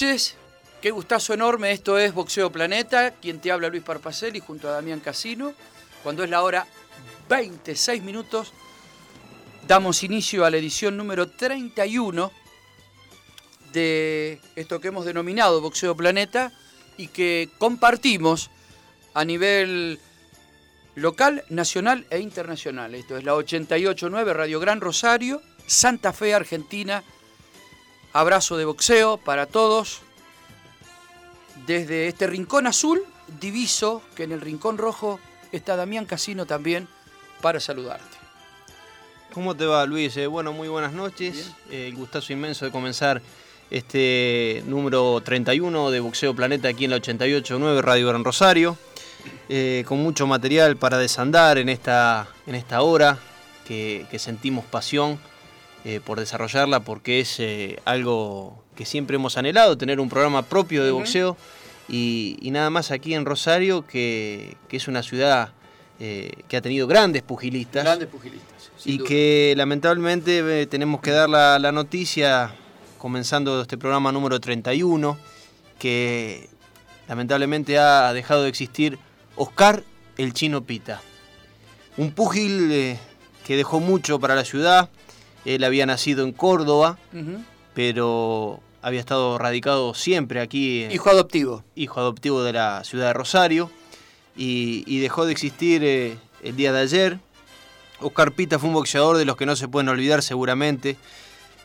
Noches, qué gustazo enorme, esto es Boxeo Planeta, quien te habla Luis Parpacelli junto a Damián Casino, cuando es la hora 26 minutos, damos inicio a la edición número 31 de esto que hemos denominado Boxeo Planeta y que compartimos a nivel local, nacional e internacional. Esto es la 889 Radio Gran Rosario, Santa Fe, Argentina, Abrazo de boxeo para todos. Desde este rincón azul, diviso que en el rincón rojo está Damián Casino también para saludarte. ¿Cómo te va, Luis? Eh, bueno, muy buenas noches. Eh, el gustazo inmenso de comenzar este número 31 de Boxeo Planeta aquí en la 88.9 Radio Gran Rosario. Eh, con mucho material para desandar en esta, en esta hora que, que sentimos pasión eh, por desarrollarla porque es eh, algo que siempre hemos anhelado, tener un programa propio de boxeo y, nada más aquí en Rosario, que, es una ciudad eh, que ha tenido grandes pugilistas. Grandes pugilistas. Y que lamentablemente tenemos que dar la, la noticia, comenzando este programa número 31, que lamentablemente ha dejado de existir Oscar el Chino Pita. Un pugil que dejó mucho para la ciudad, él había nacido en Córdoba, pero había estado radicado siempre aquí. Hijo adoptivo. Hijo adoptivo de la ciudad de Rosario. Y, dejó de existir eh, el día de ayer. Oscar Pita fue un boxeador de los que no se pueden olvidar seguramente.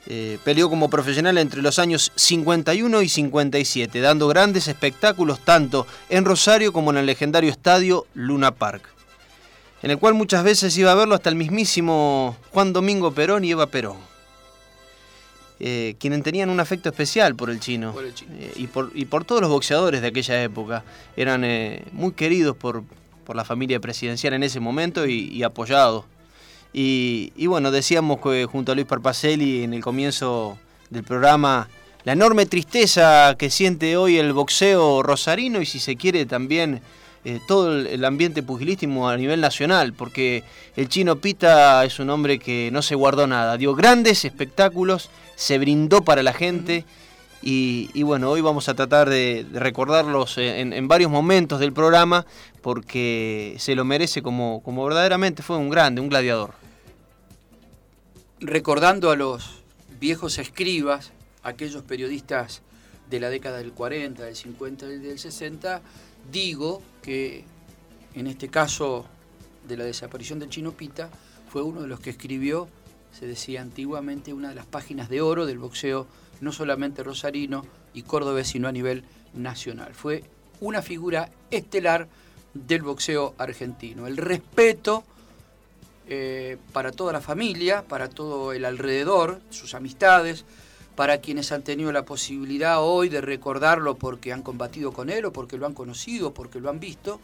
Eh, peleó como profesional entre los años 51 y 57, dando grandes espectáculos tanto en Rosario como en el legendario estadio Luna Park en el cual muchas veces iba a verlo hasta el mismísimo Juan Domingo Perón y Eva Perón, eh, quienes tenían un afecto especial por el chino, eh, y, por, todos los boxeadores de aquella época. Eran eh, muy queridos por, la familia presidencial en ese momento y, apoyados. Y, y, bueno, decíamos que junto a Luis Parpacelli en el comienzo del programa la enorme tristeza que siente hoy el boxeo rosarino y si se quiere también eh, todo el, ambiente pugilístico a nivel nacional, porque el chino Pita es un hombre que no se guardó nada, dio grandes espectáculos, se brindó para la gente. Y, bueno, hoy vamos a tratar de, recordarlos en, varios momentos del programa porque se lo merece como, como verdaderamente fue un grande, un gladiador. Recordando a los viejos escribas, aquellos periodistas de la década del 40, del 50 y del 60, digo que en este caso de la desaparición del Chino Pita, fue uno de los que escribió, se decía antiguamente, una de las páginas de oro del boxeo, no solamente rosarino y cordobés, sino a nivel nacional. Fue una figura estelar del boxeo argentino. El respeto eh, para toda la familia, para todo el alrededor, sus amistades, para quienes han tenido la posibilidad hoy de recordarlo porque han combatido con él o porque lo han conocido, porque lo han visto,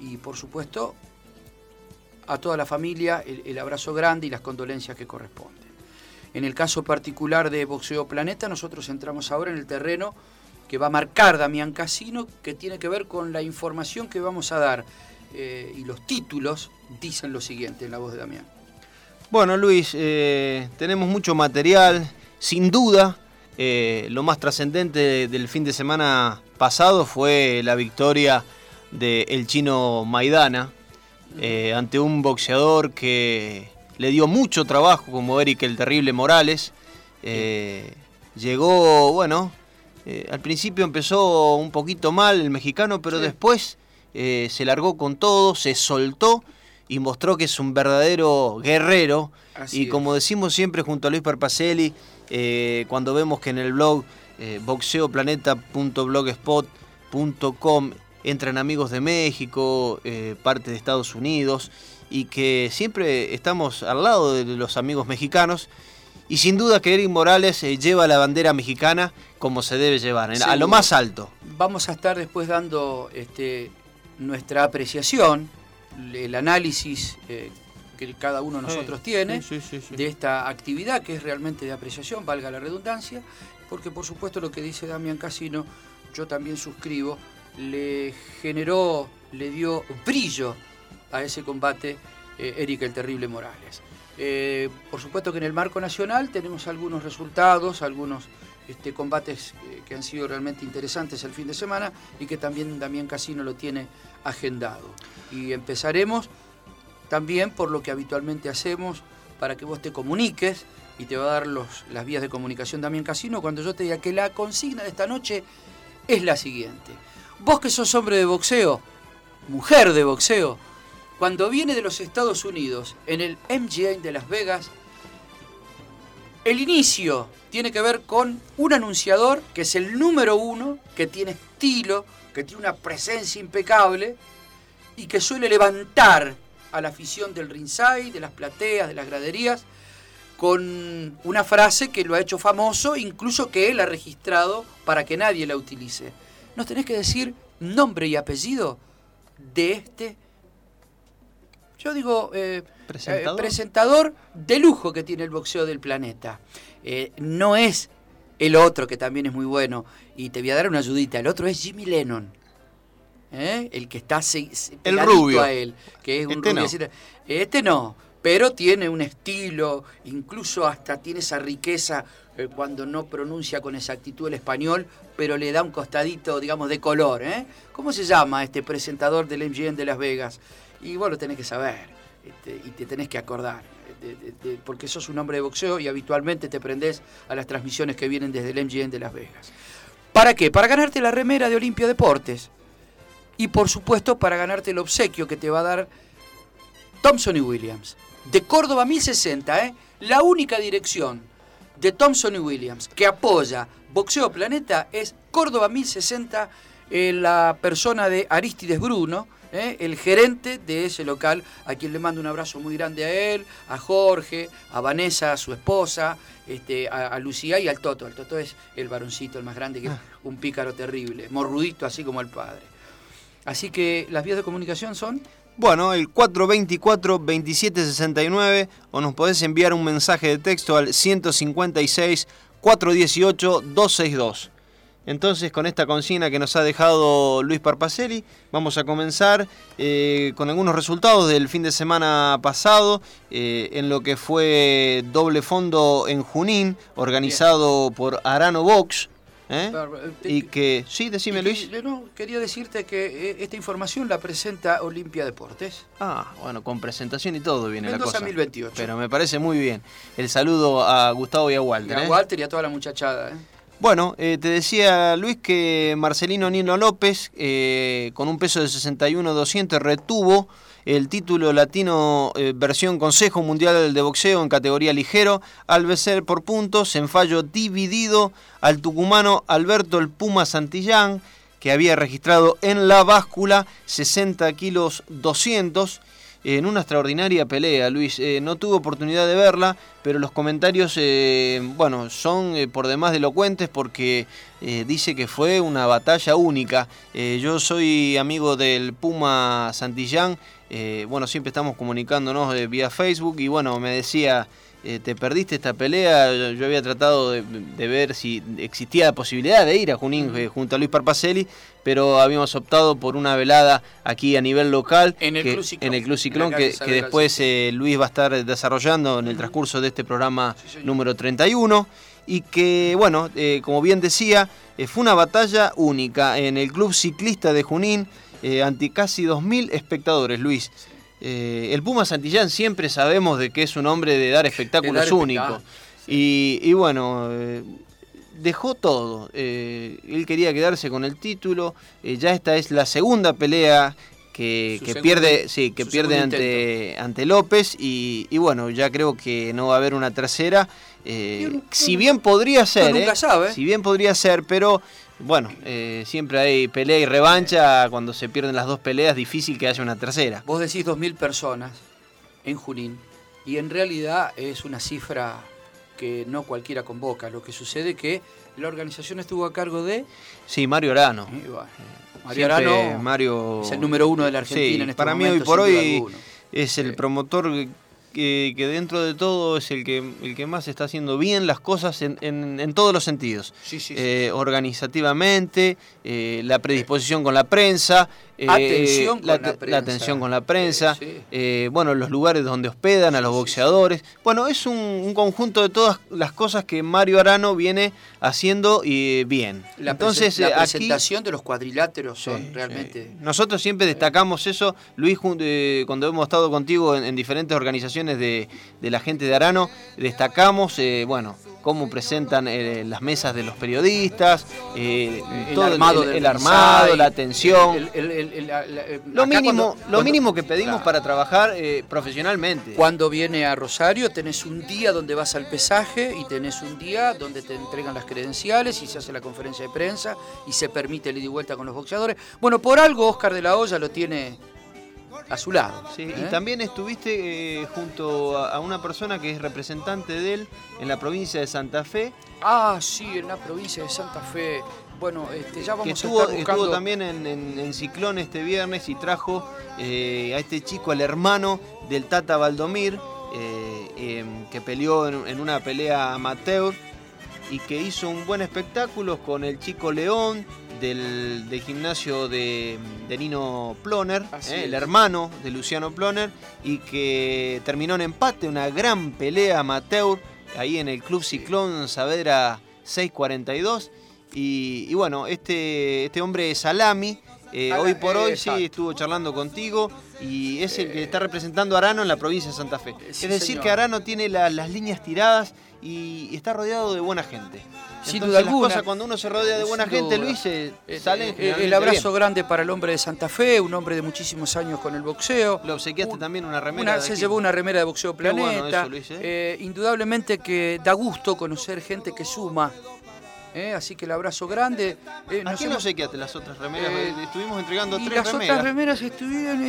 y por supuesto a toda la familia el, abrazo grande y las condolencias que corresponden. En el caso particular de Boxeo Planeta, nosotros entramos ahora en el terreno que va a marcar Damián Casino, que tiene que ver con la información que vamos a dar. Eh, y los títulos dicen lo siguiente en la voz de Damián. Bueno, Luis, eh, tenemos mucho material, sin duda, eh, lo más trascendente del fin de semana pasado fue la victoria de el chino Maidana eh, ante un boxeador que le dio mucho trabajo como Eric el Terrible Morales. Eh, llegó, bueno, al principio empezó un poquito mal el mexicano, pero después se largó con todo, se soltó y mostró que es un verdadero guerrero. y como decimos siempre junto a Luis Parpacelli, cuando vemos que en el blog boxeoplaneta.blogspot.com entran amigos de México, eh, parte de Estados Unidos, y que siempre estamos al lado de los amigos mexicanos. Y sin duda que Eric Morales eh, lleva la bandera mexicana como se debe llevar, a lo más alto. Vamos a estar después dando este, nuestra apreciación, el análisis eh, que cada uno de nosotros tiene de esta actividad que es realmente de apreciación, valga la redundancia, porque por supuesto lo que dice Damián Casino, yo también suscribo, le generó, le dio brillo a ese combate eh, Eric el Terrible Morales. Eh, por supuesto que en el marco nacional tenemos algunos resultados, algunos este, combates eh, que han sido realmente interesantes el fin de semana y que también Damián Casino lo tiene agendado. Y empezaremos también por lo que habitualmente hacemos para que vos te comuniques y te va a dar los, las vías de comunicación Damián Casino cuando yo te diga que la consigna de esta noche es la siguiente. Vos que sos hombre de boxeo, mujer de boxeo, cuando viene de los Estados Unidos en el MGA de Las Vegas, el inicio tiene que ver con un anunciador que es el número uno, que tiene estilo, que tiene una presencia impecable y que suele levantar a la afición del ringside, de las plateas, de las graderías, con una frase que lo ha hecho famoso, incluso que él ha registrado para que nadie la utilice nos tenés que decir nombre y apellido de este, yo digo, eh, eh, ¿Presentador? de lujo que tiene el boxeo del planeta. Eh, no es el otro que también es muy bueno, y te voy a dar una ayudita, el otro es Jimmy Lennon. El que está el rubio. a él, que es un este rubio. Este no, pero tiene un estilo, incluso hasta tiene esa riqueza eh, cuando no pronuncia con exactitud el español, pero le da un costadito, digamos, de color. ¿eh? ¿Cómo se llama este presentador del MGM de Las Vegas? Y vos lo tenés que saber este, y te tenés que acordar. porque sos un hombre de boxeo y habitualmente te prendés a las transmisiones que vienen desde el MGM de Las Vegas. ¿Para qué? Para ganarte la remera de Olimpia Deportes. Y por supuesto para ganarte el obsequio que te va a dar Thompson y Williams. De Córdoba 1060, ¿eh? la única dirección de Thompson y Williams, que apoya Boxeo Planeta, es Córdoba 1060, eh, la persona de Aristides Bruno, eh, el gerente de ese local, a quien le mando un abrazo muy grande a él, a Jorge, a Vanessa, a su esposa, este, a, Lucía y al Toto. El Toto es el varoncito, el más grande, que es ah. un pícaro terrible, morrudito así como el padre. Así que las vías de comunicación son bueno, el 424-2769 o nos podés enviar un mensaje de texto al 156-418-262. Entonces, con esta consigna que nos ha dejado Luis Parpacelli, vamos a comenzar eh, con algunos resultados del fin de semana pasado eh, en lo que fue doble fondo en Junín, organizado por Arano Box. ¿Eh? Eh, y que, sí, decime Luis. No, quería decirte que eh, esta información la presenta Olimpia Deportes. Ah, bueno, con presentación y todo viene la cosa. 2028. Pero me parece muy bien. El saludo a Gustavo y a Walter. a Walter y a toda la muchachada. Bueno, te decía Luis que Marcelino Nino López, con un peso de 61-200, retuvo el título latino eh, versión Consejo Mundial de Boxeo en categoría ligero, al vencer por puntos en fallo dividido al tucumano Alberto el Puma Santillán, que había registrado en la báscula 60 kilos 200 en una extraordinaria pelea, Luis. Eh, no tuve oportunidad de verla, pero los comentarios, eh, bueno, son por demás elocuentes porque dice que fue una batalla única. yo soy amigo del Puma Santillán eh, bueno, siempre estamos comunicándonos de, vía Facebook y bueno, me decía, eh, te perdiste esta pelea, yo, había tratado de, ver si existía la posibilidad de ir a Junín eh, junto a Luis Parpacelli, pero habíamos optado por una velada aquí a nivel local en el Club Ciclón, en el Club Ciclón que, después Luis va a estar desarrollando en el transcurso de este programa número 31 y que, bueno, como bien decía, fue una batalla única en el Club Ciclista de Junín eh, ante casi 2.000 espectadores, Luis. Eh, el Puma Santillán siempre sabemos de que es un hombre de dar espectáculos únicos. Y, bueno, eh, dejó todo. él quería quedarse con el título. ya esta es la segunda pelea que, pierde, sí, que pierde ante, ante López. Y, y, bueno, ya creo que no va a haber una tercera. si bien podría ser, nunca sabe. si bien podría ser, pero bueno, eh, siempre hay pelea y revancha. Cuando se pierden las dos peleas, difícil que haya una tercera. Vos decís 2.000 personas en Junín y en realidad es una cifra que no cualquiera convoca. Lo que sucede que la organización estuvo a cargo de... Sí, Mario Arano. Mario Arano Mario... es el número uno de la Argentina en este Para mí hoy por hoy es el promotor que, dentro de todo es el que, el que más está haciendo bien las cosas en, en, todos los sentidos. Eh, organizativamente, eh, la predisposición con la prensa, eh, atención la, atención con la prensa, bueno, los lugares donde hospedan a los boxeadores. Bueno, es un, conjunto de todas las cosas que Mario Arano viene haciendo y bien. La Entonces, la presentación de los cuadriláteros son realmente... Nosotros siempre destacamos eso, Luis, cuando hemos estado contigo en diferentes organizaciones, de, la gente de Arano, destacamos, eh, bueno, cómo presentan eh, las mesas de los periodistas, eh, el, armado, el, armado la atención. lo mínimo, lo mínimo que pedimos para trabajar profesionalmente. Cuando viene a Rosario tenés un día donde vas al pesaje y tenés un día donde te entregan las credenciales y se hace la conferencia de prensa y se permite el ida y vuelta con los boxeadores. Bueno, por algo Oscar de la Hoya lo tiene a su lado. Sí, y ¿eh? también estuviste eh, junto a, una persona que es representante de él en la provincia de Santa Fe. Ah, sí, en la provincia de Santa Fe. Bueno, este, ya vamos que estuvo, a estar buscando... estuvo también en, Ciclón este viernes y trajo eh, a este chico, al hermano del Tata Valdomir, em, que peleó en, una pelea amateur y que hizo un buen espectáculo con el chico León, del, gimnasio de, Nino Ploner, eh, el hermano de Luciano Ploner, y que terminó en empate, una gran pelea amateur ahí en el Club Ciclón Saavedra 642. Y, y bueno, este, este hombre es Salami. Eh, hoy por hoy sí estuvo charlando contigo y es el que está representando a Arano en la provincia de Santa Fe. es decir, que Arano tiene las líneas tiradas y está rodeado de buena gente. Sin duda alguna. cuando uno se rodea de buena gente, Luis, eh, sale eh, El abrazo grande para el hombre de Santa Fe, un hombre de muchísimos años con el boxeo. Lo obsequiaste también una remera. se llevó una remera de boxeo Planeta. indudablemente que da gusto conocer gente que suma ¿eh? así que el abrazo grande. Eh, ¿A quién no sé qué las otras remeras? Eh, estuvimos entregando tres las otras remeras estuvieron.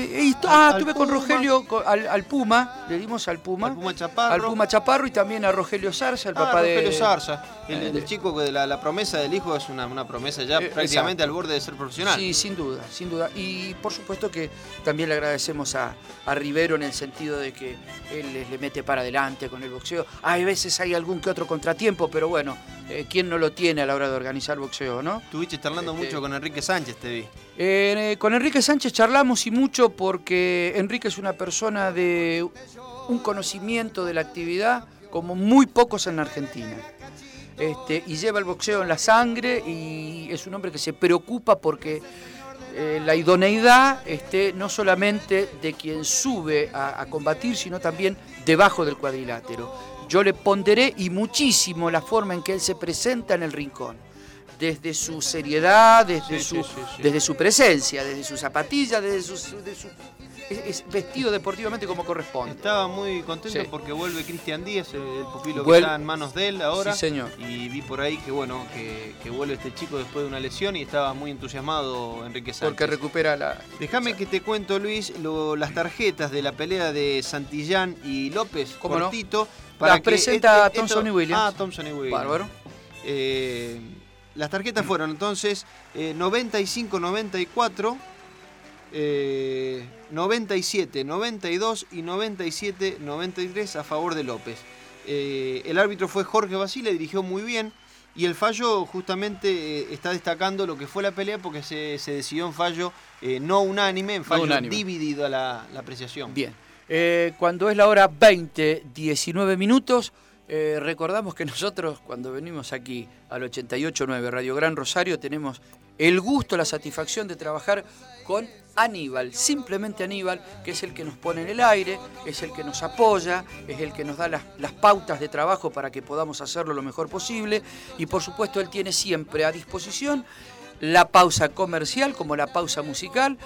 ah, estuve con Rogelio, al, Puma, le dimos al Puma. Al Puma Chaparro. Al Puma Chaparro y también a Rogelio Zarza, el ah, papá de. Rogelio Zarza, el, chico que la, la, promesa del hijo es una, una promesa ya prácticamente al borde de ser profesional. Sí, sin duda, sin duda. Y por supuesto que también le agradecemos a, a Rivero en el sentido de que él le, le mete para adelante con el boxeo. Hay veces hay algún que otro contratiempo, pero bueno, ¿quién no lo tiene a la hora de organizar boxeo, no? Estuviste charlando este, mucho con Enrique Sánchez, te vi. Eh, con Enrique Sánchez charlamos y mucho porque Enrique es una persona de un conocimiento de la actividad como muy pocos en Argentina. Este, y lleva el boxeo en la sangre y es un hombre que se preocupa porque eh, la idoneidad esté no solamente de quien sube a combatir, sino también debajo del cuadrilátero yo le ponderé y muchísimo la forma en que él se presenta en el rincón. Desde su seriedad, desde, su, desde su presencia, desde sus zapatillas, desde su, es, vestido deportivamente como corresponde. Estaba muy contento porque vuelve Cristian Díaz, el pupilo que está en manos de él ahora. Sí, señor. Y vi por ahí que bueno, que, vuelve este chico después de una lesión y estaba muy entusiasmado Enrique Sánchez. Porque recupera la. Déjame que te cuento, Luis, las tarjetas de la pelea de Santillán y López, cortito. Para las presenta este, Thompson y Williams. Ah, Thompson y Williams. Bárbaro. Eh, las tarjetas fueron entonces 95-94. Eh, 97, 92 y 97, 93 a favor de López. Eh, el árbitro fue Jorge Basile, dirigió muy bien y el fallo justamente eh, está destacando lo que fue la pelea porque se, decidió en fallo eh, no unánime, en fallo dividido a la, apreciación. Bien, cuando es la hora 20, 19 minutos, recordamos que nosotros cuando venimos aquí al 88.9 Radio Gran Rosario tenemos el gusto, la satisfacción de trabajar con Aníbal, simplemente Aníbal, que es el que nos pone en el aire, es el que nos apoya, es el que nos da las, las, pautas de trabajo para que podamos hacerlo lo mejor posible. Y por supuesto él tiene siempre a disposición la pausa comercial como la pausa musical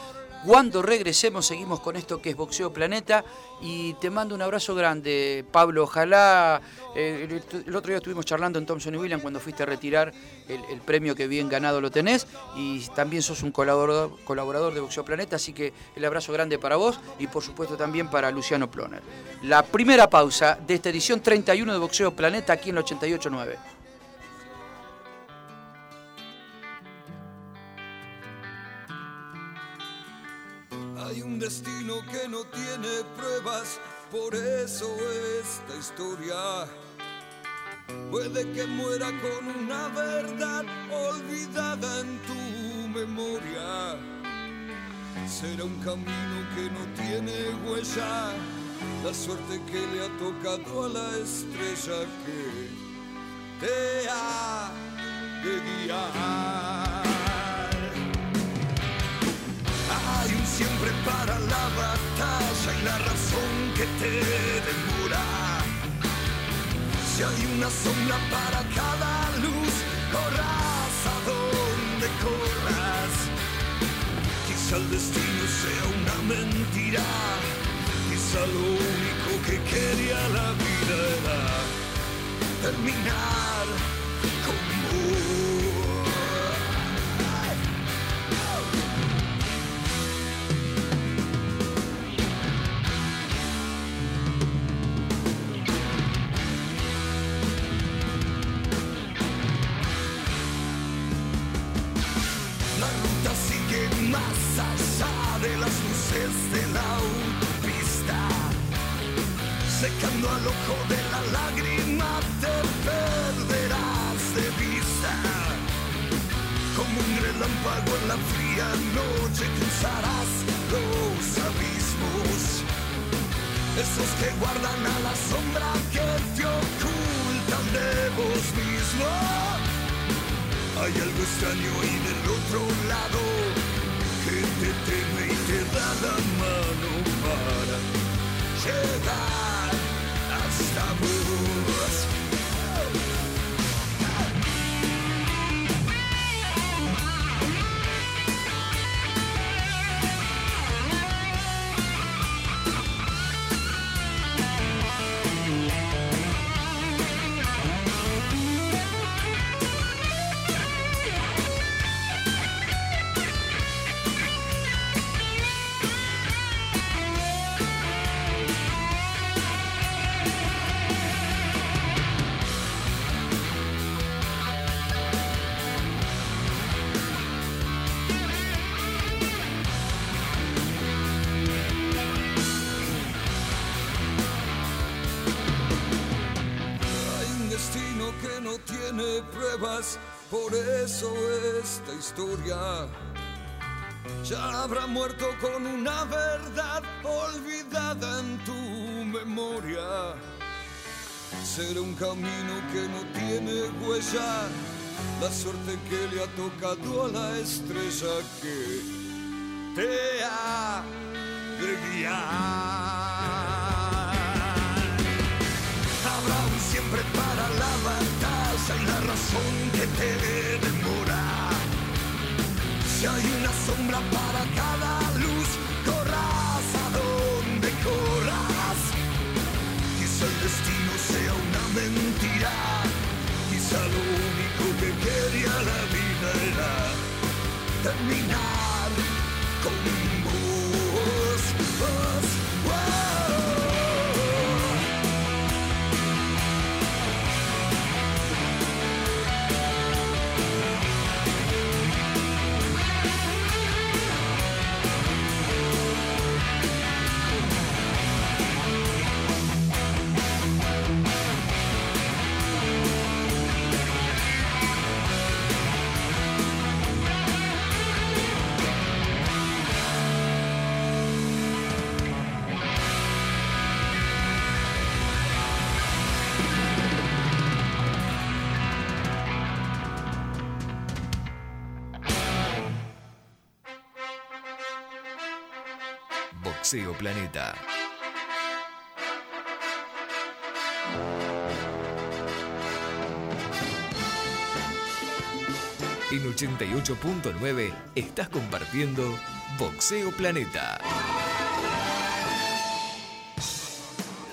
cuando regresemos seguimos con esto que es Boxeo Planeta y te mando un abrazo grande, Pablo. Ojalá, eh, el, otro día estuvimos charlando en Thompson y William cuando fuiste a retirar el, premio que bien ganado lo tenés y también sos un colaborador, colaborador de Boxeo Planeta, así que el abrazo grande para vos y por supuesto también para Luciano Ploner. La primera pausa de esta edición 31 de Boxeo Planeta aquí en el 88.9. Hay un destino que no tiene pruebas, por eso esta historia puede que muera con una verdad olvidada en tu memoria. Será un camino que no tiene huella, la suerte que le ha tocado a la estrella que te ha de guiar. Siempre para la batalla y la razón que te demora. Si hay una sombra para cada luz, corras a donde corras. Quizá el destino sea una mentira, quizá lo único que quería la vida era terminar secando historia ya habrá muerto con una verdad olvidada en tu memoria. Será un camino que no tiene huella, la suerte que le ha tocado a la estrella que te ha de guiar. siempre para la batalla y la razón que te demora. Si hay una sombra para cada luz, corras a donde corras. Quizá el destino sea una mentira, quizá lo único que quería la vida era terminar Boxeo Planeta. En 88.9 estás compartiendo Boxeo Planeta.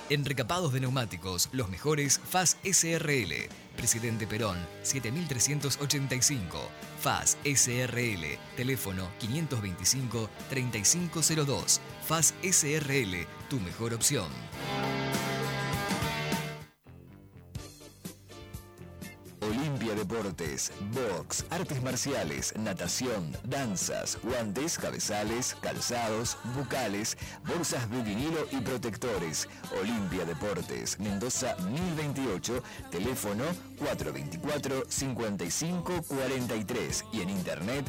En recapados de neumáticos, los mejores FAS SRL. Presidente Perón, 7385. FAS SRL. Teléfono 525-3502. FAS SRL, tu mejor opción. Olimpia Deportes, box, artes marciales, natación, danzas, guantes, cabezales, calzados, bucales, bolsas de vinilo y protectores. Olimpia Deportes, Mendoza 1028, teléfono 424-5543 y en internet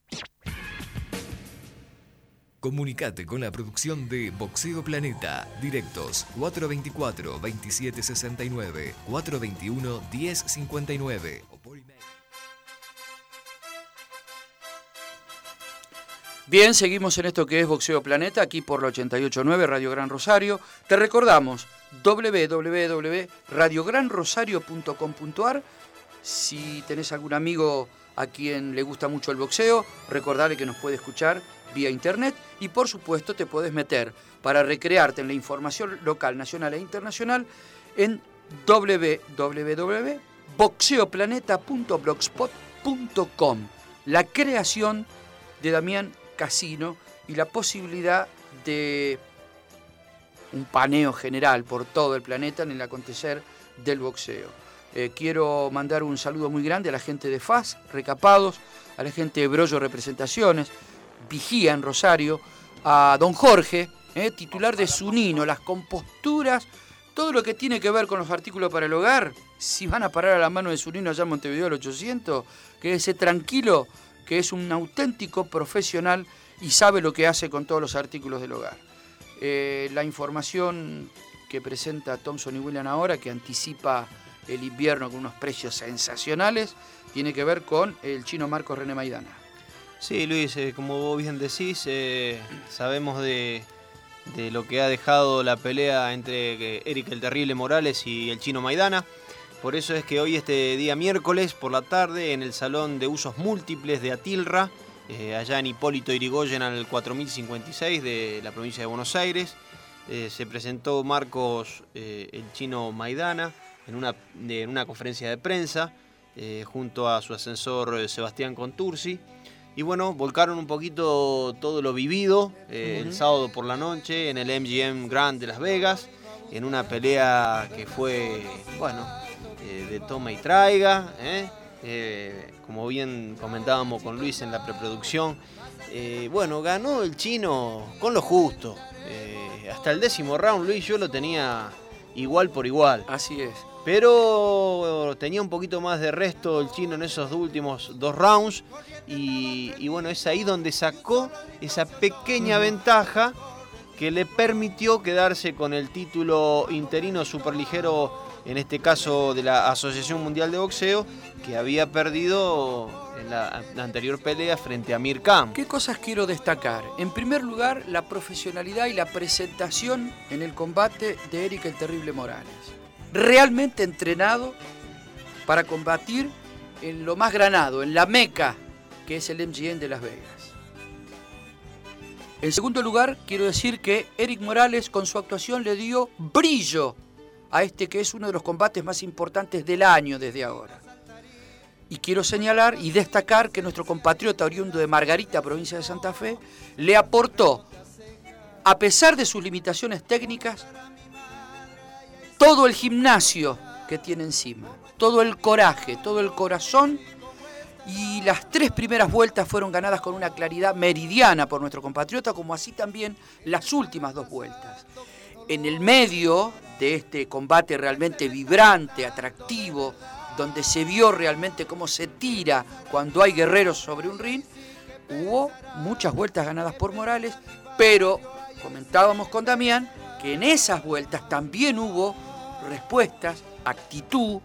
Comunicate con la producción de Boxeo Planeta. Directos 424-2769, 421-1059. o por email. Bien, seguimos en esto que es Boxeo Planeta, aquí por la 889 Radio Gran Rosario. Te recordamos www.radiogranrosario.com.ar. Si tenés algún amigo a quien le gusta mucho el boxeo, recordale que nos puede escuchar vía internet y por supuesto te puedes meter para recrearte en la información local, nacional e internacional en www.boxeoplaneta.blogspot.com. La creación de Damián Casino y la posibilidad de un paneo general por todo el planeta en el acontecer del boxeo. Eh, quiero mandar un saludo muy grande a la gente de FAS, Recapados, a la gente de Brollo Representaciones, Vigía en Rosario, a don Jorge, eh, titular de Sunino, las composturas, todo lo que tiene que ver con los artículos para el hogar, si van a parar a la mano de Sunino allá en Montevideo al 800, quédese tranquilo que es un auténtico profesional y sabe lo que hace con todos los artículos del hogar. Eh, la información que presenta Thompson y William ahora, que anticipa el invierno con unos precios sensacionales, tiene que ver con el chino Marco René Maidana. Sí, Luis, eh, como vos bien decís, eh, sabemos de, de lo que ha dejado la pelea entre eh, Eric el Terrible Morales y el chino Maidana. Por eso es que hoy, este día miércoles, por la tarde, en el Salón de Usos Múltiples de Atilra, allá en Hipólito Irigoyen al 4056 de la provincia de Buenos Aires, se presentó Marcos el chino Maidana en una, en una conferencia de prensa junto a su ascensor Sebastián Contursi. Y bueno, volcaron un poquito todo lo vivido eh, el sábado por la noche en el MGM Grand de Las Vegas, en una pelea que fue, bueno, eh, de toma y traiga. ¿eh? Como bien comentábamos con Luis en la preproducción, bueno, ganó el chino con lo justo. Hasta el décimo round, Luis, yo lo tenía igual por igual. Así es. Pero tenía un poquito más de resto el chino en esos últimos dos rounds. Y, y bueno, es ahí donde sacó esa pequeña ventaja que le permitió quedarse con el título interino superligero, en este caso de la Asociación Mundial de Boxeo, que había perdido en la anterior pelea frente a Mir Khan. ¿Qué cosas quiero destacar? En primer lugar, la profesionalidad y la presentación en el combate de Eric el Terrible Morales. Realmente entrenado para combatir en lo más granado, en la meca, que es el MGM de Las Vegas. En segundo lugar, quiero decir que Eric Morales con su actuación le dio brillo a este que es uno de los combates más importantes del año desde ahora. Y quiero señalar y destacar que nuestro compatriota oriundo de Margarita, provincia de Santa Fe, le aportó, a pesar de sus limitaciones técnicas, todo el gimnasio que tiene encima, todo el coraje, todo el corazón y las tres primeras vueltas fueron ganadas con una claridad meridiana por nuestro compatriota, como así también las últimas dos vueltas. En el medio de este combate realmente vibrante, atractivo, donde se vio realmente cómo se tira cuando hay guerreros sobre un ring, hubo muchas vueltas ganadas por Morales, pero comentábamos con Damián que en esas vueltas también hubo respuestas, actitud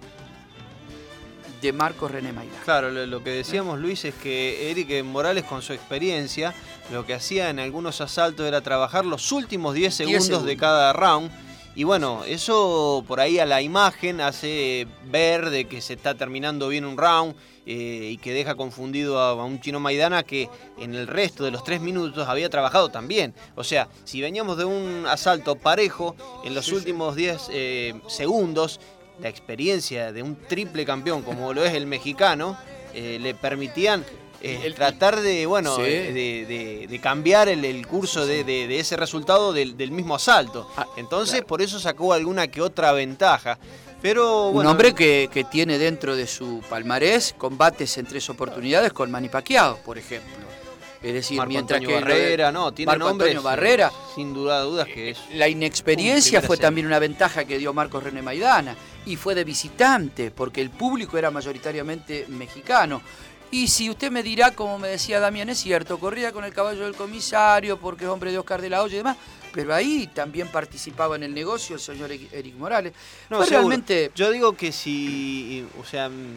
de Marcos René Maidana. Claro, lo, lo que decíamos Luis es que Eric Morales con su experiencia lo que hacía en algunos asaltos era trabajar los últimos 10 segundos, segundos. de cada round. Y bueno, eso por ahí a la imagen hace ver de que se está terminando bien un round eh, y que deja confundido a, a un chino Maidana que en el resto de los tres minutos había trabajado también. O sea, si veníamos de un asalto parejo, en los Sí, últimos 10 eh, segundos, la experiencia de un triple campeón como lo es el mexicano, eh, le permitían eh, El- tratar de, bueno, Sí. de, de- de cambiar el, el curso de, ese resultado del, del mismo asalto. Ah, Entonces, claro. por eso sacó alguna que otra ventaja. Pero Un hombre que, que tiene dentro de su palmarés combates en tres oportunidades con Manny Pacquiao, por ejemplo. Es decir, Marco mientras Antonio que lo de Barrera, no, tiene Marco nombres, Antonio Barrera, sin duda dudas que es la inexperiencia fue también una ventaja que dio Marcos René Maidana y fue de visitante porque el público era mayoritariamente mexicano. Y si usted me dirá, como me decía Damián, es cierto, corría con el caballo del comisario porque es hombre de Oscar de la Hoya y demás, pero ahí también participaba en el negocio el señor Eric Morales. No, fue seguro. realmente Yo digo que si, o sea, mm,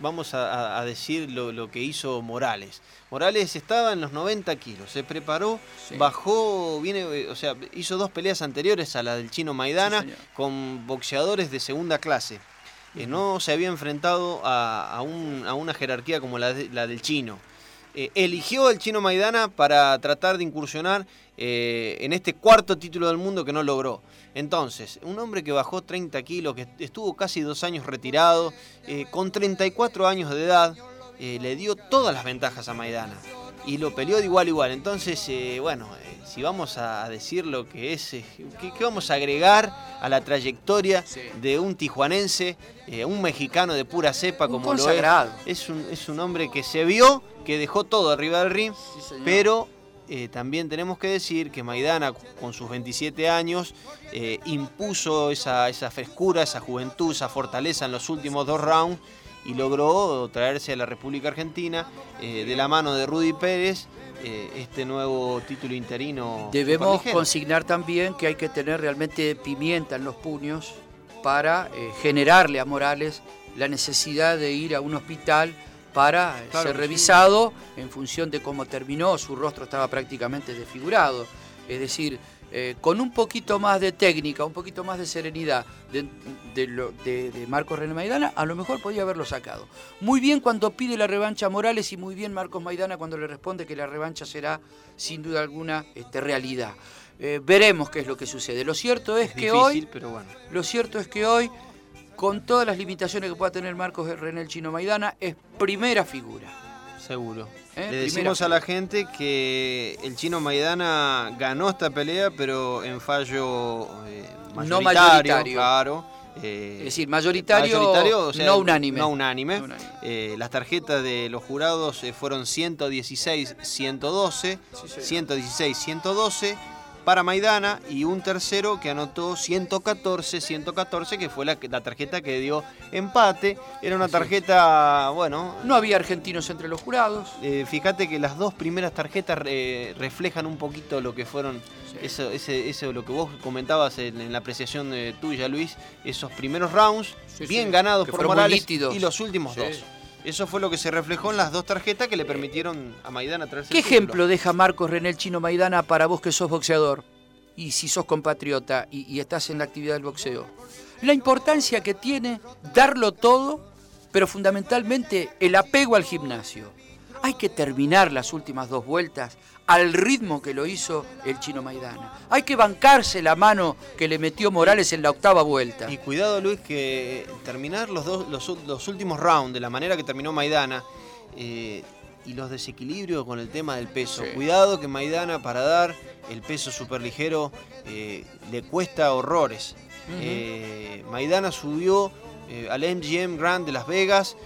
vamos a, decir lo, lo que hizo Morales. Morales estaba en los 90 kilos, se preparó, Sí. bajó, viene, eh, o sea, hizo dos peleas anteriores a la del chino Maidana Sí, con boxeadores de segunda clase. Eh, no se había enfrentado a, a un- a una jerarquía como la, de- la del chino. Eh, eligió el chino Maidana para tratar de incursionar eh, en este cuarto título del mundo que no logró. Entonces, un hombre que bajó 30 kilos, que estuvo casi dos años retirado, eh, con 34 años de edad, eh, le dio todas las ventajas a Maidana. Y lo peleó de igual a igual. Entonces, eh, bueno, eh, si vamos a decir lo que es, eh, ¿qué, qué vamos a agregar a la trayectoria Sí. de un tijuanense, un mexicano de pura cepa Un como lo es? Es un, es un hombre que se vio, que dejó todo arriba del ring, Sí, pero eh, también tenemos que decir que Maidana, con sus 27 años, eh, impuso esa, esa frescura, esa juventud, esa fortaleza en los últimos dos rounds y logró traerse a la República Argentina eh, de la mano de Rudy Pérez eh, este nuevo título interino. Debemos consignar también que hay que tener realmente pimienta en los puños para eh, generarle a Morales la necesidad de ir a un hospital para Claro ser sí. revisado en función de cómo terminó, su rostro estaba prácticamente desfigurado. Es decir, eh, con un poquito más de técnica, un poquito más de serenidad de, de lo- de- de Marcos René Maidana, a lo mejor podía haberlo sacado. Muy bien cuando pide la revancha a Morales y muy bien Marcos Maidana cuando le responde que la revancha será sin duda alguna este, realidad. Eh, veremos qué es lo que sucede. Lo cierto es, Es que difícil, hoy, pero bueno. lo cierto es que hoy, con todas las limitaciones que pueda tener Marcos René el Chino Maidana, es primera figura. Seguro. ¿Eh? Le Primera decimos a la gente que el chino Maidana ganó esta pelea, pero en fallo eh, No mayoritario, mayoritario. claro. eh, Es decir, mayoritario, mayoritario, o sea, no unánime. No unánime. No unánime. Eh, las tarjetas de los jurados fueron 116, 112, Sí, señor. 116, 112 para Maidana y un tercero que anotó 114, 114, que fue la, la tarjeta que dio empate. Era una tarjeta, bueno, No había argentinos entre los jurados. eh, fíjate que las dos primeras tarjetas eh, reflejan un poquito lo que fueron, Sí. eso, ese, eso lo que vos comentabas en, en la apreciación eh, tuya, Luis, esos primeros rounds, Sí, bien sí, ganados que por Morales, y los últimos dos. Eso fue lo que se reflejó en las dos tarjetas que le permitieron a Maidana traerse ¿Qué el ejemplo deja Marcos René el Chino Maidana para vos que sos boxeador? Y si sos compatriota y, y estás en la actividad del boxeo. La importancia que tiene darlo todo, pero fundamentalmente el apego al gimnasio. Hay que terminar las últimas dos vueltas al ritmo que lo hizo el chino Maidana. Hay que bancarse la mano que le metió Morales en la octava vuelta. Y cuidado, Luis, que terminar los, dos, los, los últimos rounds de la manera que terminó Maidana eh, y los desequilibrios con el tema del peso. Sí. Cuidado que Maidana para dar el peso superligero eh, le cuesta horrores. Eh, Maidana subió al MGM Grand de Las Vegas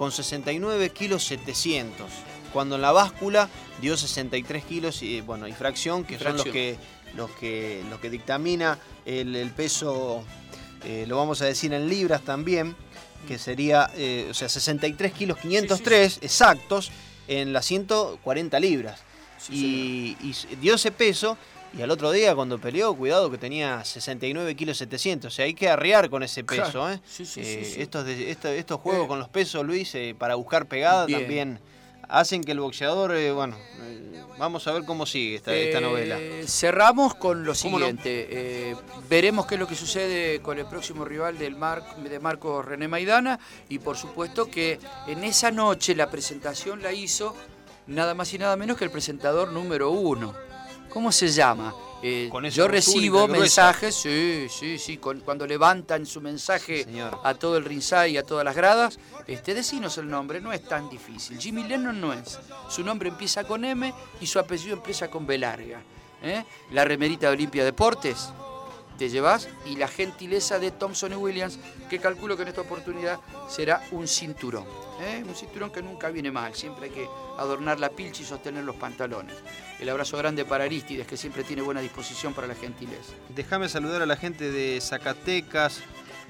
con 69 kilos 700, cuando en la báscula dio 63 kilos y, bueno, y fracción, que son los que, los que, los que dictamina el, el peso, eh, lo vamos a decir en libras también, que sería, eh, o sea, 63 kilos 503 exactos en las 140 libras. Y, dio ese peso y al otro día cuando peleó, cuidado que tenía 69 kilos 700. O sea, hay que arriar con ese peso. Claro. ¿eh? Sí, sí, Eh. Estos, de- esto- estos juegos con los pesos, Luis, para buscar pegada Bien. también hacen que el boxeador, eh, bueno, eh, vamos a ver cómo sigue esta, esta Eh, novela. Cerramos con lo siguiente. veremos qué es lo que sucede con el próximo rival del Mar- de Marco René Maidana. Y por supuesto que en esa noche la presentación la hizo nada más y nada menos que el presentador número uno. ¿Cómo se llama? Eh, yo recibo mensajes, sí, sí, sí, con- cuando levantan su mensaje a todo el ringside y a todas las gradas, este, decinos el nombre, no es tan difícil. Jimmy Lennon no es. Su nombre empieza con M y su apellido empieza con B larga. ¿eh? La remerita de Olimpia Deportes, te llevas, y la gentileza de Thompson y Williams, que calculo que en esta oportunidad será un cinturón. ¿eh? Un cinturón que nunca viene mal, siempre hay que adornar la pilcha y sostener los pantalones. El abrazo grande para Aristides, que siempre tiene buena disposición para la gentileza. Déjame saludar a la gente de Zacatecas,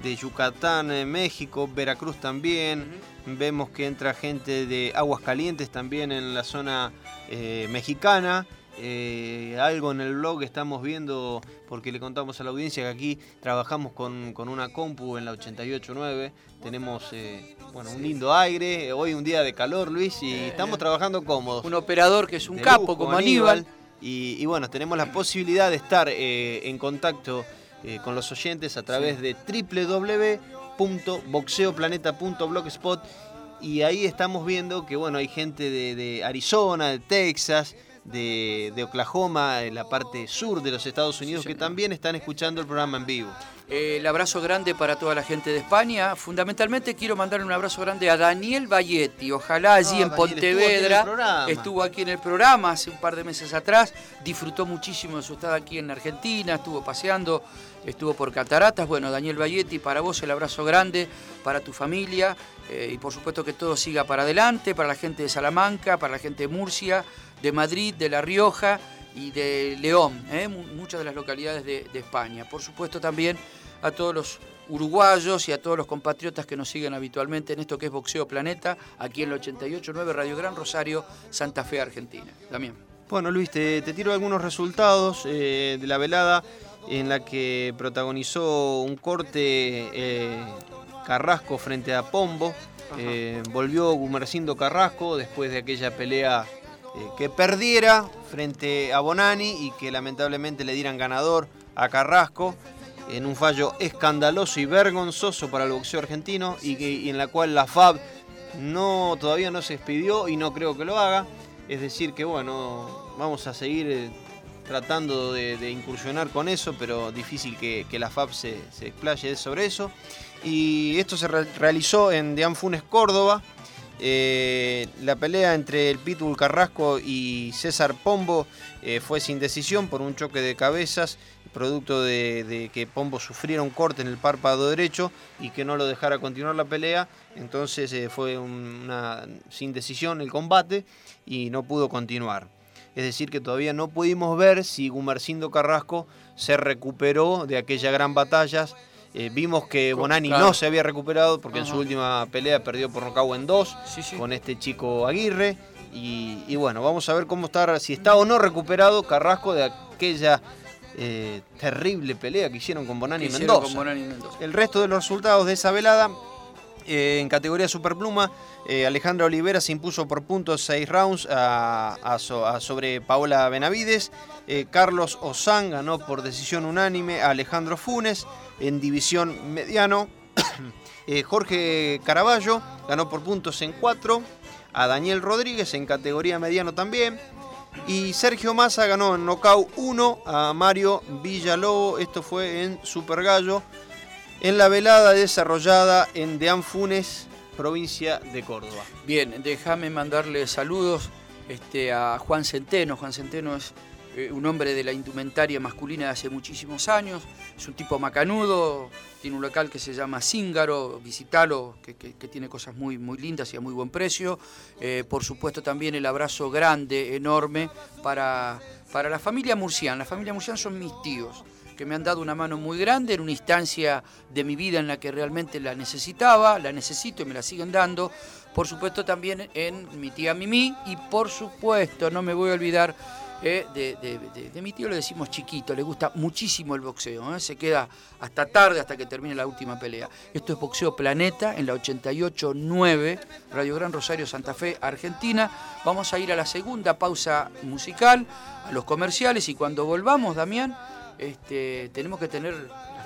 de Yucatán, eh, México, Veracruz también. Vemos que entra gente de Aguascalientes también en la zona eh, mexicana. Eh, algo en el blog estamos viendo, porque le contamos a la audiencia que aquí trabajamos con, con una compu en la 889. Tenemos eh, bueno, un lindo aire. Hoy un día de calor, Luis, y estamos trabajando cómodos Un operador que es un de capo como Aníbal. Y, y bueno, tenemos la posibilidad de estar eh, en contacto eh, con los oyentes a través de www.boxeoplaneta.blogspot y ahí estamos viendo que bueno, hay gente de, de Arizona, de Texas, de, de Oklahoma, en la parte sur de los Estados Unidos, que también están escuchando el programa en vivo. Eh, el abrazo grande para toda la gente de España. Fundamentalmente quiero mandarle un abrazo grande a Daniel Valletti. Ojalá allí Ah, en Daniel, Pontevedra. estuvo aquí en el programa. estuvo aquí en el programa hace un par de meses atrás. Disfrutó muchísimo de su estado aquí en Argentina. Estuvo paseando, estuvo por Cataratas. Bueno, Daniel Valletti, para vos el abrazo grande, para tu familia. eh, y por supuesto que todo siga para adelante, para la gente de Salamanca, para la gente de Murcia, de Madrid, de La Rioja y de León, ¿eh? Mu- muchas de las localidades de, de España. Por supuesto también a todos los uruguayos y a todos los compatriotas que nos siguen habitualmente en esto que es Boxeo Planeta, aquí en el 88.9 Radio Gran Rosario, Santa Fe, Argentina. También. Bueno, Luis, te, te tiro algunos resultados eh, de la velada en la que protagonizó un corte eh, Carrasco frente a Pombo. Volvió Gumercindo Carrasco después de aquella pelea eh, que perdiera frente a Bonani y que lamentablemente le dieran ganador a Carrasco en un fallo escandaloso y vergonzoso para el boxeo argentino y, que, en la cual la FAB no, todavía no se expidió y no creo que lo haga. Es decir, que bueno, vamos a seguir eh, tratando de, incursionar con eso, pero difícil que, la FAB se, explaye sobre eso. Y esto se re- realizó en Deán Funes, Córdoba. Eh, la pelea entre el Pitbull Carrasco y César Pombo eh, fue sin decisión por un choque de cabezas, producto de, que Pombo sufriera un corte en el párpado derecho y que no lo dejara continuar la pelea. Entonces eh, fue un- una sin decisión el combate y no pudo continuar. Es decir, que todavía no pudimos ver si Gumercindo Carrasco se recuperó de aquella gran batalla. Eh, vimos que Bonani claro. no se había recuperado porque en su última pelea perdió por nocaut en dos Sí, sí. con este chico Aguirre. Y, y bueno, vamos a ver cómo está, si está o no recuperado Carrasco de aquella eh, terrible pelea que hicieron con Bonani y Mendoza. con Bonani Mendoza. El resto de los resultados de esa velada, en categoría superpluma, eh, Alejandra Olivera se impuso por puntos 6 rounds a sobre Paola Benavides. Eh, Carlos Ozán ganó por decisión unánime a Alejandro Funes en división mediano. Eh, Jorge Caraballo ganó por puntos en 4 a Daniel Rodríguez en categoría mediano también. Y Sergio Massa ganó en knockout 1 a Mario Villalobo. Esto fue en Super Gallo. En la velada desarrollada en Deanfunes, provincia de Córdoba. Bien, déjame mandarle saludos este, a Juan Centeno. Juan Centeno es eh, un hombre de la indumentaria masculina de hace muchísimos años. Es un tipo macanudo, tiene un local que se llama Cíngaro, visitalo, que tiene cosas muy, muy lindas y a muy buen precio. Eh, por supuesto también el abrazo grande, enorme, para, para la familia Murcián. La familia Murcián son mis tíos que me han dado una mano muy grande en una instancia de mi vida en la que realmente la necesitaba, la necesito y me la siguen dando. Por supuesto también en mi tía Mimi y por supuesto no me voy a olvidar eh, de, mi tío, le decimos chiquito, le gusta muchísimo el boxeo, eh, se queda hasta tarde hasta que termine la última pelea. Esto es Boxeo Planeta en la 88.9, Radio Gran Rosario, Santa Fe, Argentina. Vamos a ir a la segunda pausa musical, a los comerciales y cuando volvamos, Damián, este, tenemos que tener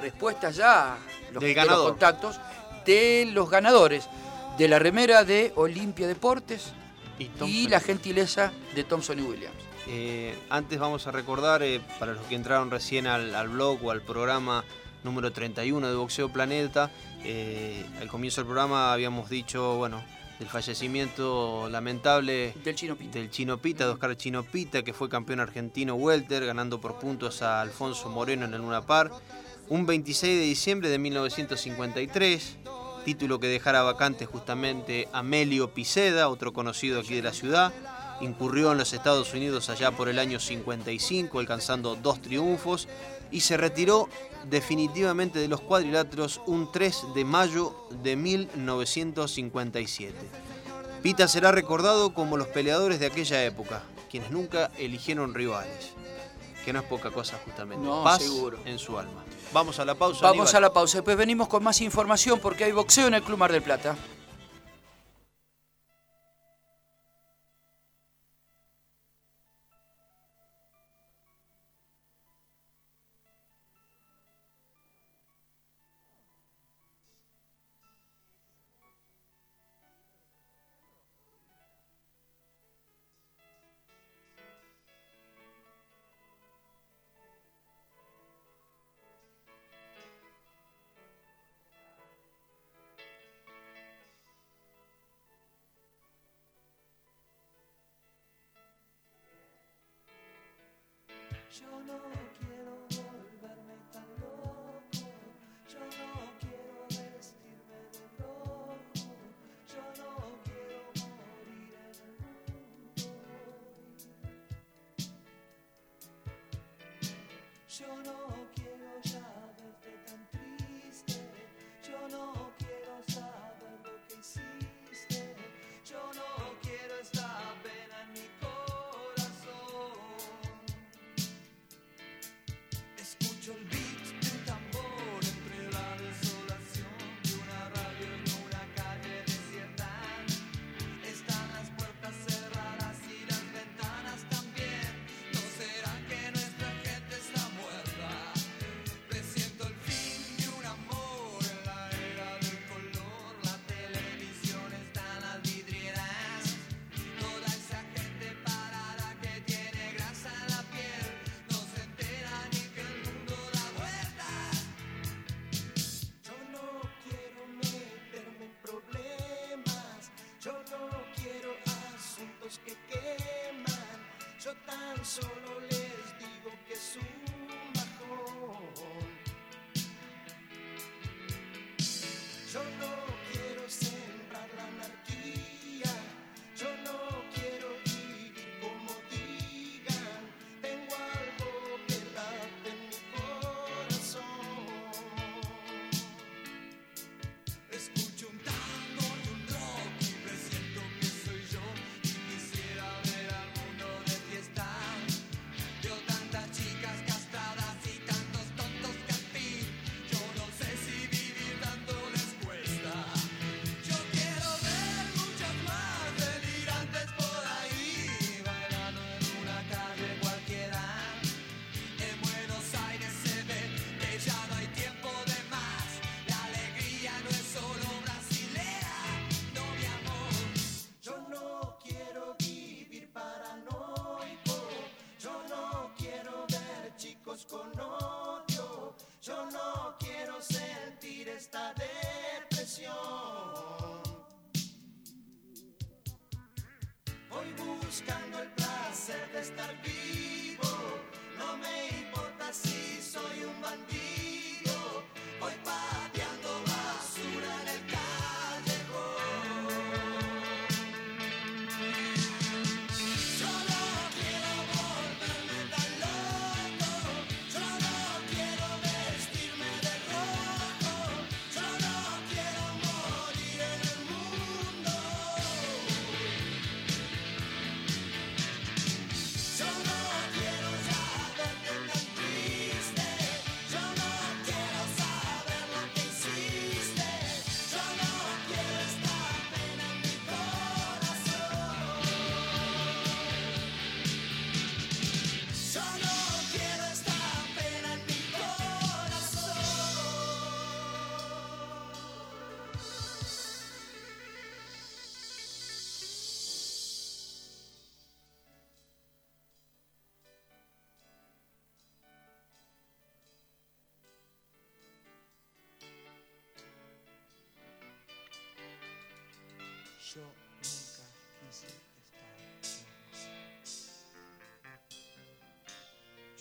respuestas ya, los, Del de los contactos de los ganadores de la remera de Olimpia Deportes Y, la gentileza de Thompson y Williams. Eh, antes vamos a recordar, eh, para los que entraron recién al, al blog o al programa número 31 de Boxeo Planeta, eh, al comienzo del programa habíamos dicho, bueno, del fallecimiento lamentable Del Chino Pinto. del Chino Pita, de Oscar Chino Pita, que fue campeón argentino welter, ganando por puntos a Alfonso Moreno en el Luna Par, un 26 de diciembre de 1953, título que dejara vacante justamente Amelio Piceda, otro conocido aquí de la ciudad, incurrió en los Estados Unidos allá por el año 55, alcanzando dos triunfos, y se retiró definitivamente de los cuadriláteros un 3 de mayo de 1957. Pita será recordado como los peleadores de aquella época, quienes nunca eligieron rivales. Que no es poca cosa justamente. No, Paz seguro. en su alma. Vamos a la pausa. Vamos Aníbal. a la pausa, después venimos con más información porque hay boxeo en el Club Mar del Plata. con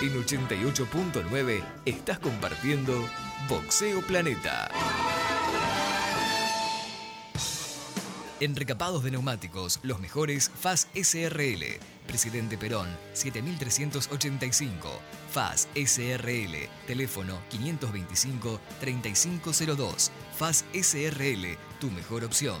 En 88.9 estás compartiendo Boxeo Planeta. En recapados de neumáticos, los mejores FAS SRL. Presidente Perón, 7385. FAS SRL. Teléfono 525-3502. FAS SRL, tu mejor opción.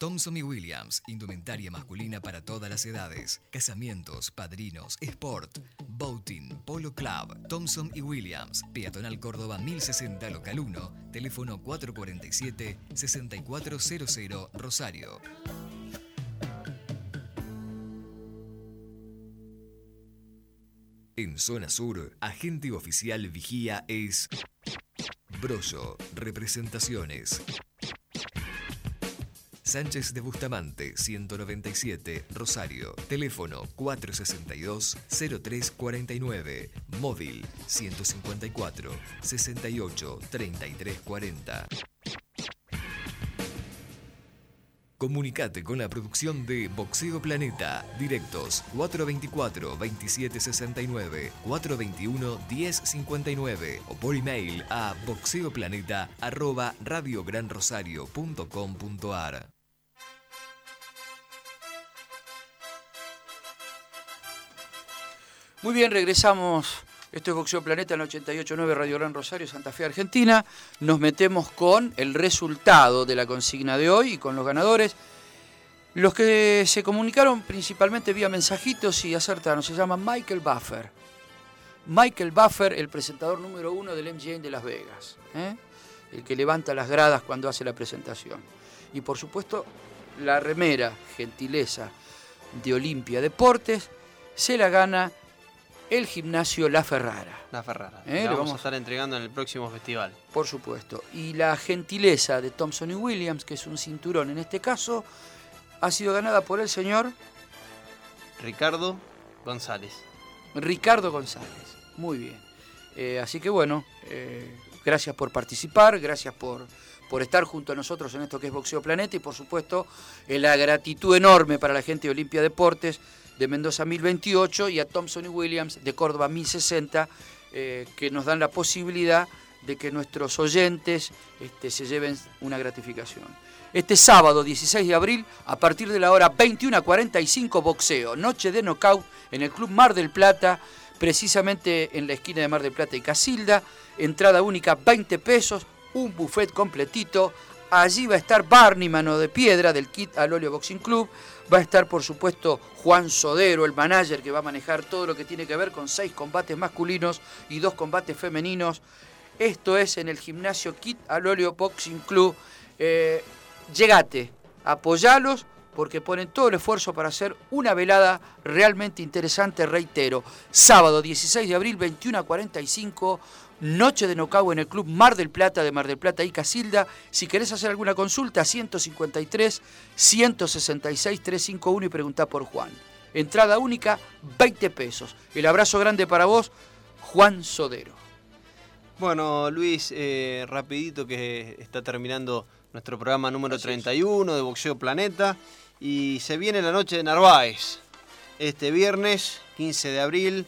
Thompson y Williams, indumentaria masculina para todas las edades. Casamientos, padrinos, sport, boating, polo club. Thompson y Williams, Peatonal Córdoba 1060 Local 1, teléfono 447-6400 Rosario. En zona sur, agente oficial vigía es Brollo, representaciones. Sánchez de Bustamante, 197, Rosario. Teléfono 462-0349. Móvil 154-68-3340. Comunicate con la producción de Boxeo Planeta. Directos 424-2769, 421-1059 o por email a boxeoplaneta Muy bien, regresamos. Esto es Boxeo Planeta en el 88.9 Radio Gran Rosario, Santa Fe, Argentina. Nos metemos con el resultado de la consigna de hoy y con los ganadores. Los que se comunicaron principalmente vía mensajitos y acertaron se llaman Michael Buffer. Michael Buffer, el presentador número uno del MGM de Las Vegas. ¿eh? El que levanta las gradas cuando hace la presentación. Y por supuesto, la remera, gentileza de Olimpia Deportes, se la gana el gimnasio La Ferrara. La Ferrara. Eh, La vamos, vamos- a estar entregando en el próximo festival. Por supuesto. Y la gentileza de Thompson y Williams, que es un cinturón en este caso, ha sido ganada por el señor Ricardo González. Ricardo González. Muy bien. Eh, así que bueno, eh, gracias por participar, gracias por, por estar junto a nosotros en esto que es Boxeo Planeta y por supuesto la gratitud enorme para la gente de Olimpia Deportes de Mendoza 1028 y a Thompson y Williams de Córdoba 1060 eh, que nos dan la posibilidad de que nuestros oyentes este, se lleven una gratificación. Este sábado 16 de abril, a partir de la hora 21 a 45, boxeo, noche de knockout en el Club Mar del Plata, precisamente en la esquina de Mar del Plata y Casilda. Entrada única 20 pesos, un buffet completito. Allí va a estar Barney Mano de Piedra del Kit al Óleo Boxing Club. Va a estar, por supuesto, Juan Sodero, el manager que va a manejar todo lo que tiene que ver con seis combates masculinos y dos combates femeninos. Esto es en el gimnasio Kit al Óleo Boxing Club. Eh, llegate, apoyalos porque ponen todo el esfuerzo para hacer una velada realmente interesante, reitero. Sábado 16 de abril, 21 a 45, noche de nocao en el Club Mar del Plata de Mar del Plata y Casilda. Si querés hacer alguna consulta, 153 166 351 y preguntá por Juan. Entrada única, 20 pesos. El abrazo grande para vos, Juan Sodero. Bueno, Luis, eh, rapidito que está terminando nuestro programa número Así es. 31 de Boxeo Planeta. Y se viene la noche de Narváez. Este viernes, 15 de abril,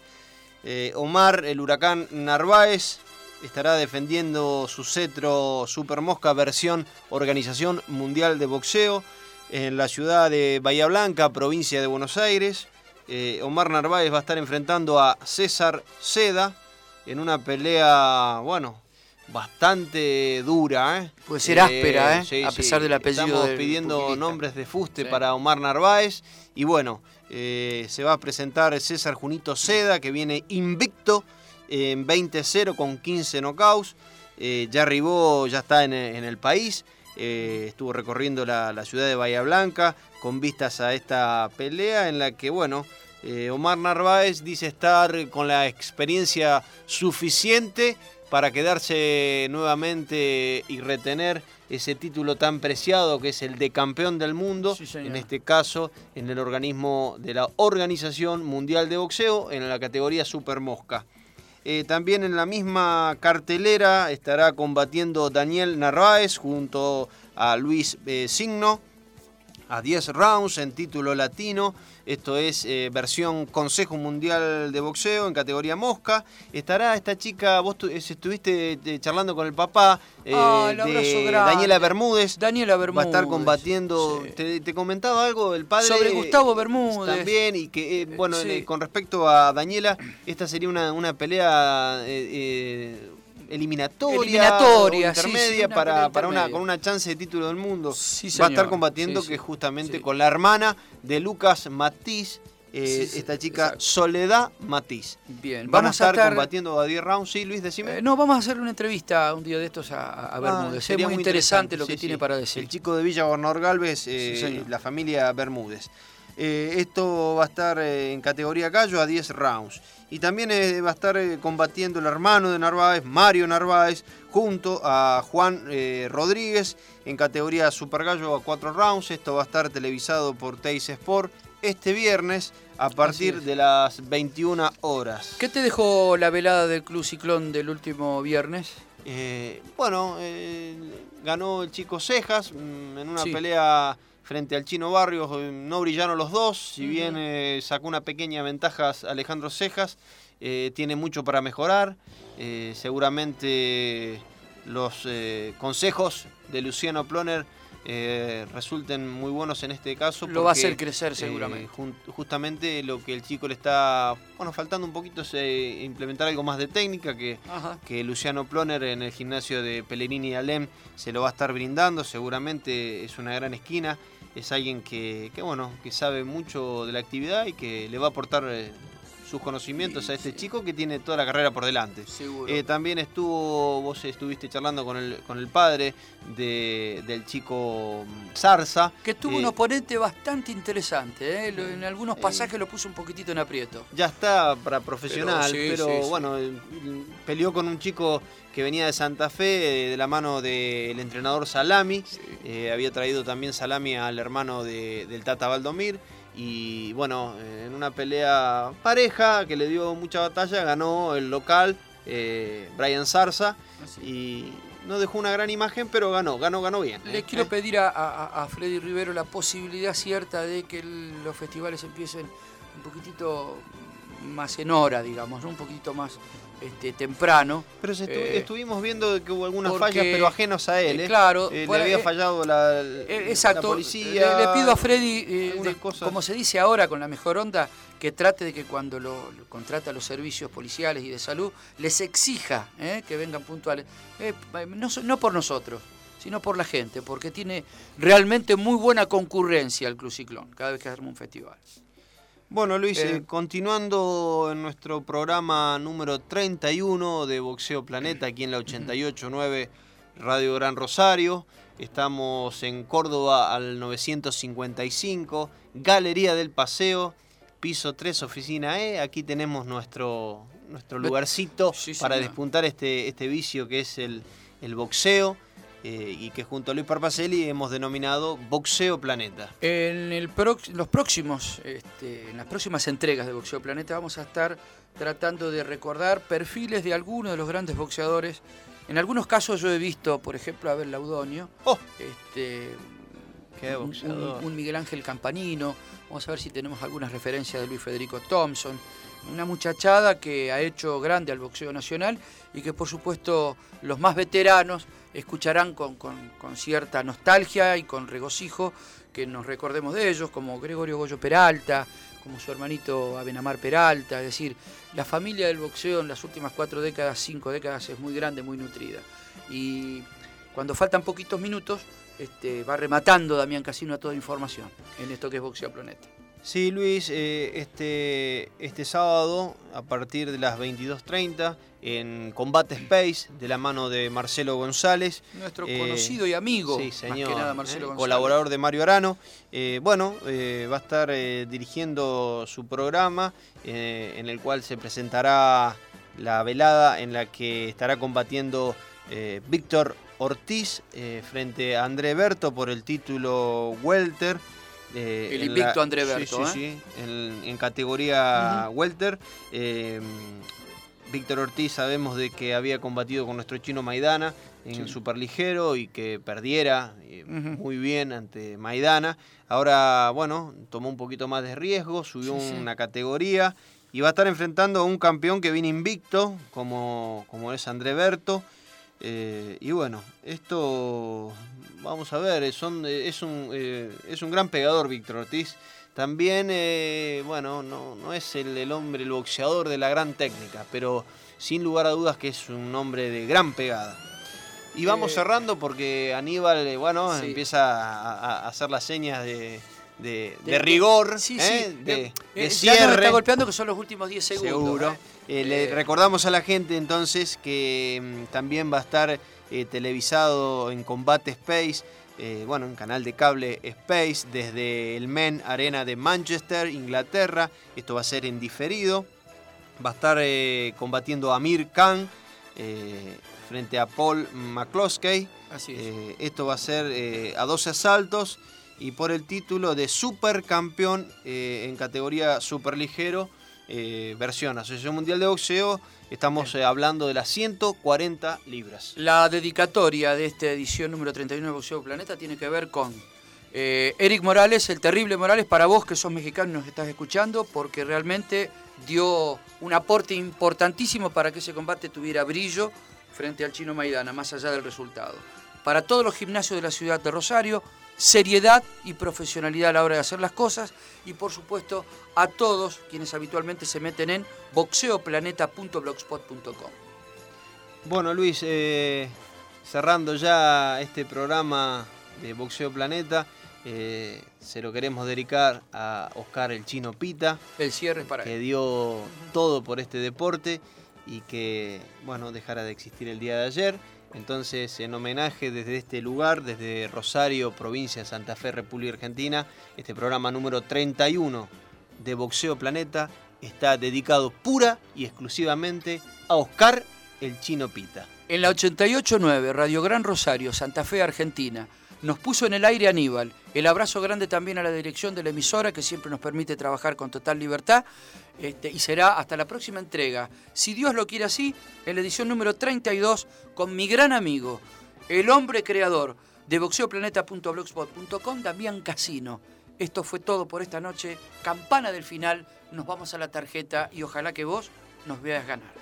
eh, Omar, el huracán Narváez, estará defendiendo su cetro Super Mosca versión Organización Mundial de Boxeo en la ciudad de Bahía Blanca, provincia de Buenos Aires. Eh, Omar Narváez va a estar enfrentando a César Seda en una pelea, bueno, bastante dura. ¿eh? Puede ser áspera, ¿eh? a pesar del apellido Estamos del pidiendo pugilista. nombres de fuste Sí. para Omar Narváez. Y bueno, eh, se va a presentar César Junito Seda, que viene invicto en 20-0 con 15 knockouts. Eh, ya arribó, ya está en, el país. Eh, estuvo recorriendo la, la ciudad de Bahía Blanca con vistas a esta pelea en la que, bueno, eh, Omar Narváez dice estar con la experiencia suficiente para quedarse nuevamente y retener ese título tan preciado que es el de campeón del mundo, Sí, en este caso en el organismo de la Organización Mundial de Boxeo en la categoría Super Mosca. Eh, también en la misma cartelera estará combatiendo Daniel Narváez junto a Luis eh, Signo a 10 rounds en título latino. Esto es eh, versión Consejo Mundial de Boxeo en categoría mosca. Estará esta chica, vos tu- estuviste eh, charlando con el papá eh, Ah, el de. Daniela Bermúdez. Daniela Va a estar Bermúdez, combatiendo. sí. Te, te comentaba algo el padre? Sobre Gustavo Bermúdez. También, y que, bueno, sí. con respecto a Daniela, esta sería una, una pelea eliminatoria, Eliminatoria, o sí, sí, intermedia una para, para una, con una chance de título del mundo. Sí, Va a estar combatiendo que justamente con la hermana de Lucas Matiz, eh, esta chica exacto. Soledad Matiz. Bien, Van a vamos estar, estar combatiendo a 10 rounds, sí, Luis, decime. Eh, no, vamos a hacerle una entrevista un día de estos a, a Ah, Bermúdez. es sería muy interesante, lo que tiene para decir. El chico de Villa Gobernador Galvez, eh, la familia Bermúdez. Eh, esto va a estar eh, en categoría gallo a 10 rounds. Y también eh, va a estar combatiendo el hermano de Narváez, Mario Narváez, junto a Juan Rodríguez en categoría super gallo a 4 rounds. Esto va a estar televisado por Teis Sport este viernes a partir de las 21 horas. ¿Qué te dejó la velada del Club Ciclón del último viernes? Bueno, ganó el chico Cejas mm, en una Sí. pelea frente al chino Barrios. eh, No brillaron los dos, si bien eh, sacó una pequeña ventaja Alejandro Cejas, eh, tiene mucho para mejorar. Eh, seguramente los consejos de Luciano Ploner eh, resulten muy buenos en este caso. Lo va a hacer crecer eh, seguramente. jun- justamente lo que el chico le está, bueno, faltando un poquito es eh, implementar algo más de técnica que Ajá. que Luciano Ploner en el gimnasio de Pellegrini y Alem se lo va a estar brindando, seguramente es una gran esquina, es alguien que, que, bueno, que sabe mucho de la actividad y que le va a aportar eh, sus conocimientos a este chico que tiene toda la carrera por delante. Seguro. Eh, también estuvo, vos estuviste charlando con el, con el padre de- del chico mm, Zarza. que tuvo eh, un oponente bastante interesante. ¿eh? En algunos pasajes lo puso un poquitito en aprieto. ya está para profesional, Pero sí, bueno, peleó con un chico que venía de Santa Fe, de la mano del entrenador Salami. Había traído también Salami al hermano de- del Tata Valdomir. Y bueno, eh, en una pelea pareja que le dio mucha batalla, ganó el local eh, Brian Zarza. Y no dejó una gran imagen, pero ganó, ganó, ganó bien. Eh. quiero pedir a, a- a Freddy Rivero la posibilidad cierta de que el- los festivales empiecen un poquitito más en hora, digamos, ¿no? un poquito más este, temprano. Pero estu- Eh, estuvimos viendo que hubo algunas porque, fallas, pero ajenos a él. eh, eh. claro, Eh, bueno, le había fallado la, Eh, la exacto. policía. Le, le pido a Freddy, algunas de- cosas. como se dice ahora con la mejor onda, que trate de que cuando lo, lo contrata los servicios policiales y de salud, les exija que vengan puntuales. No por nosotros, sino por la gente, porque tiene realmente muy buena concurrencia el Club Ciclón cada vez que arma un festival. Bueno, Luis, Eh, eh, continuando en nuestro programa número 31 de Boxeo Planeta, aquí en la 88.9 Radio Gran Rosario. Estamos en Córdoba al 955, Galería del Paseo, piso 3, oficina E. Aquí tenemos nuestro, nuestro lugarcito Sí, para señor. despuntar este, este vicio que es el, el boxeo. Eh, y que junto a Luis Parpacelli hemos denominado Boxeo Planeta. En el los próximos, este, en las próximas entregas de Boxeo Planeta vamos a estar tratando de recordar perfiles de algunos de los grandes boxeadores. En algunos casos yo he visto, por ejemplo, a Abel Laudonio, ¡Oh! este, Qué un- boxeador. un, un Miguel Ángel Campanino, vamos a ver si tenemos algunas referencias de Luis Federico Thompson, una muchachada que ha hecho grande al boxeo nacional y que por supuesto los más veteranos escucharán con, con- cierta nostalgia y con regocijo que nos recordemos de ellos, como Gregorio Goyo Peralta, como su hermanito Abenamar Peralta, es decir, la familia del boxeo en las últimas cuatro décadas, cinco décadas es muy grande, muy nutrida. Y cuando faltan poquitos minutos, este, va rematando Damián Casino a toda información en esto que es Boxeo Planeta. Sí, Luis, eh, este, este sábado a partir de las 22.30 en Combate Space de la mano de Marcelo González. Nuestro Eh, conocido y amigo, Sí, señor. más que nada eh, Marcelo colaborador de Mario Arano. Eh, bueno, va a estar dirigiendo su programa en el cual se presentará la velada en la que estará combatiendo Víctor Ortiz frente a André Berto por el título Welter. Eh, El invicto la- André sí, Berto, Sí, ¿eh? sí, en, en categoría Welter. Eh, Víctor Ortiz sabemos de que había combatido con nuestro chino Maidana en Sí. superligero y que perdiera eh, muy bien ante Maidana. Ahora, bueno, tomó un poquito más de riesgo, subió Sí, sí. una categoría y va a estar enfrentando a un campeón que viene invicto, como, como es André Berto. Eh, y bueno, esto vamos a ver, es, son- eh, es, un, eh, es un gran pegador Víctor Ortiz. También, eh, bueno, no, no es el, el hombre, el boxeador de la gran técnica, pero sin lugar a dudas que es un hombre de gran pegada. Y vamos Eh, cerrando porque Aníbal, eh, bueno, sí. empieza a, a hacer las señas de, de- de De- rigor, Sí, ¿eh? sí. de, eh, de ya nos cierre. está golpeando que son los últimos 10 segundos. Seguro. ¿eh? Le recordamos a la gente entonces que mm, también va a estar televisado en Combate Space, eh, bueno, en canal de cable Space, desde el Men Arena de Manchester, Inglaterra. Esto va a ser en diferido. Va a estar eh, combatiendo a Amir Khan eh, frente a Paul McCloskey. Así es. Esto va a ser a 12 asaltos y por el título de supercampeón eh, en categoría superligero, eh, versión Asociación Mundial de Boxeo. Estamos eh, hablando de las 140 libras. La dedicatoria de esta edición número 31 de Boxeo Planeta tiene que ver con Eric Morales, el terrible Morales, para vos que sos mexicano y nos estás escuchando, porque realmente dio un aporte importantísimo para que ese combate tuviera brillo frente al chino Maidana, más allá del resultado. Para todos los gimnasios de la ciudad de Rosario, seriedad y profesionalidad a la hora de hacer las cosas y por supuesto a todos quienes habitualmente se meten en boxeoplaneta.blogspot.com. Bueno, Luis, eh, cerrando ya este programa de Boxeo Planeta, eh, se lo queremos dedicar a Oscar el Chino Pita. El cierre para que él. dio todo por este deporte y que, bueno, dejara de existir el día de ayer. Entonces, en homenaje desde este lugar, desde Rosario, provincia de Santa Fe, República Argentina, este programa número 31 de Boxeo Planeta está dedicado pura y exclusivamente a Oscar el Chino Pita. En la 88.9, Radio Gran Rosario, Santa Fe, Argentina, nos puso en el aire Aníbal. El abrazo grande también a la dirección de la emisora que siempre nos permite trabajar con total libertad. Este, y será hasta la próxima entrega, si Dios lo quiere así, en la edición número 32 con mi gran amigo, el hombre creador de boxeoplaneta.blogspot.com, Damián Casino. Esto fue todo por esta noche. Campana del final, nos vamos a la tarjeta y ojalá que vos nos veas ganar.